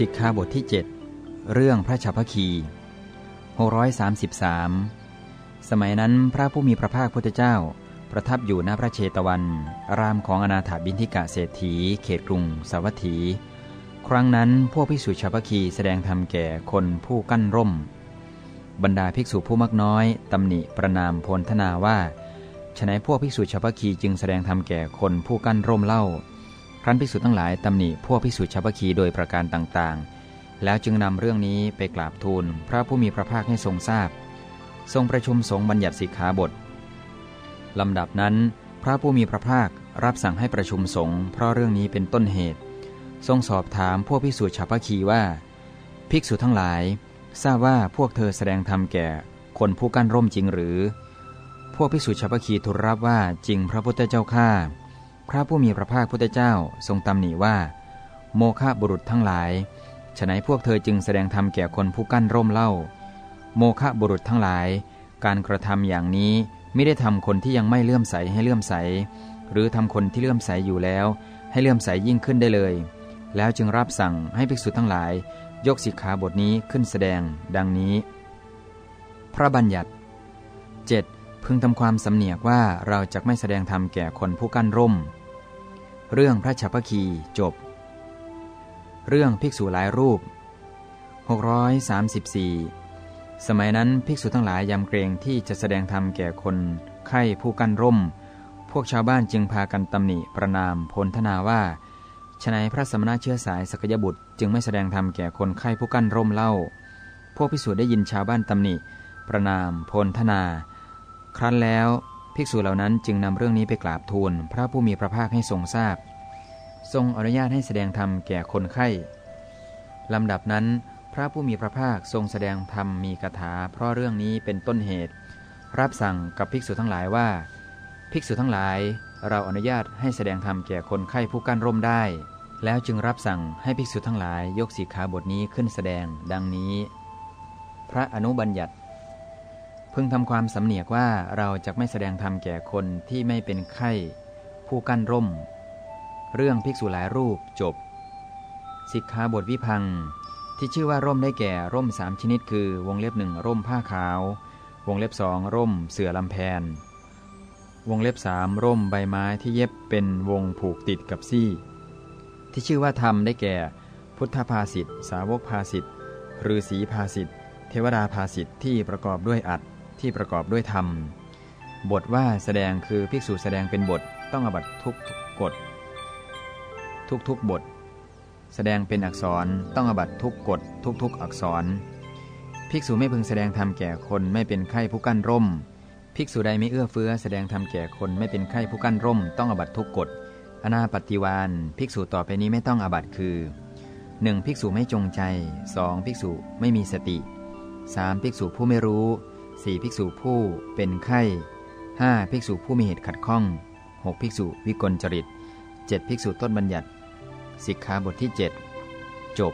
สิกขาบทที่ 7 เรื่องพระชาพคี633 สมัยนั้นพระผู้มีพระภาคพุทธเจ้า ประทับอยู่ณพระเชตวัน รามของอนาถาบินทิกะเศรษฐี เขตกรุง สาวัตถี ครั้งนั้นพวกภิกษุชาวพคีแสดงธรรมแก่คนผู้กั้นร่ม บรรดาภิกษุผู้มักน้อยตำหนิประนามพลทนาว่าฉนัยพวกภิกษุชาวพคีจึงแสดงธรรมแก่คนผู้กั้นร่มเล่า ครั้นภิกษุทั้งหลายตำหนิพวกภิกษุชาวพคีโดยประการต่างๆ แล้วจึงนำเรื่องนี้ไปกราบทูลพระผู้มีพระภาคให้ทรงทราบ ทรงประชุมสงฆ์บัญญัติสิกขาบทลำดับนั้น พระผู้มีพระภาครับสั่งให้ประชุมสงฆ์เพราะเรื่องนี้เป็นต้นเหตุ ทรงสอบถามพวกภิกษุชาวพคีว่า ภิกษุทั้งหลาย ทราบว่าพวกเธอแสดงธรรมแก่คนผู้กั้นร่มจริงหรือ พวกภิกษุชาวพคีทูลรับว่าจริงพระพุทธเจ้าข้า พระผู้มีพระภาคพุทธเจ้าทรงตำหนิว่า โมฆะบุรุษทั้งหลายฉนัยพวกเธอจึงแสดงธรรมแก่คนผู้กั้นร่มเล่า โมฆะบุรุษทั้งหลาย การกระทำอย่างนี้ไม่ได้ทำคนที่ยังไม่เลื่อมใสให้เลื่อมใส หรือทำคนที่เลื่อมใสอยู่แล้ว ให้เลื่อมใสยิ่งขึ้นได้เลย แล้วจึงรับสั่งให้ภิกษุทั้งหลาย ยกสิกขาบทนี้ขึ้นแสดง ดังนี้ พระบัญญัติ 7. พึงทำความสำเนียกว่าเราจะไม่แสดงธรรมแก่คนผู้กั้นร่ม เรื่องพระฉัพพคีจบ เรื่องภิกษุหลายรูป 634 สมัยนั้นภิกษุทั้งหลายยำเกรงที่จะแสดงธรรมแก่คนไข้ผู้กั้นร่ม พวกชาวบ้านจึงพากันตำหนิประนามพลทนาว่าฉนัยพระสมณะเชื้อสายสกยบุตร จึงไม่แสดงธรรมแก่คนไข้ผู้กั้นร่มเล่า พวกภิกษุได้ยินชาวบ้านตำหนิ ประนามพลทนา ครั้นแล้ว ภิกษุเหล่านั้นจึงนำเรื่องนี้ไปกราบทูลพระผู้มีพระภาคให้ทรงทราบ ทรงอนุญาตให้แสดงธรรมแก่คนไข้ลำดับนั้น พระผู้มีพระภาคทรงแสดงธรรมมีคาถา เพราะเรื่องนี้เป็นต้นเหตุ รับสั่งกับภิกษุทั้งหลายว่า ภิกษุทั้งหลาย เราอนุญาตให้แสดงธรรมแก่คนไข้ผู้กั้นร่มได้ แล้วจึงรับสั่งให้ภิกษุทั้งหลายยกสีขาบทนี้ขึ้นแสดง ดังนี้ พระอนุบัญญัติ พึงทำความสำเนียกว่าเราจะไม่แสดงธรรมแก่คนที่ไม่เป็นไข้ ผู้กั้นร่ม เรื่องภิกษุหลายรูปจบ สิกขาบทวิพัง ที่ชื่อว่าร่มได้แก่ร่มสามชนิดคือ วงเล็บหนึ่งร่มผ้าขาว วงเล็บสองร่มเสื่อลำแพน วงเล็บสามร่มใบไม้ที่เย็บเป็นวงผูกติดกับซี่ ที่ชื่อว่าธรรมได้แก่ พุทธภาสิทธสาวกภาสิทธฤาษีภาสิทธเทวดาภาสิทธที่ประกอบด้วยอัด ที่ประกอบด้วยธรรม บทว่าแสดงคือภิกษุแสดงเป็นบทต้องอบัตทุกกฎทุกทุกบท แสดงเป็นอักษรต้องอบัตทุกกฎทุกทุกอักษร ภิกษุไม่พึงแสดงธรรมแก่คนไม่เป็นไข้ผู้กั้นร่ม ภิกษุใดไม่เอื้อเฟื้อแสดงธรรมแก่คนไม่เป็นไข้ผู้กั้นร่ม ต้องอบัตทุกกฎอนาปฏิวานภิกษุต่อไปนี้ไม่ต้องอบัตคือ 1. ภิกษุไม่จงใจ 2. ภิกษุไม่มีสติ 3. ภิกษุผู้ไม่รู้ 4. ภิกษุผู้เป็นไข้ 5. ภิกษุผู้มีเหตุขัดข้อง 6. ภิกษุวิกลจริต 7. ภิกษุต้นบัญญัติ สิกขาบทที่ 7 จบ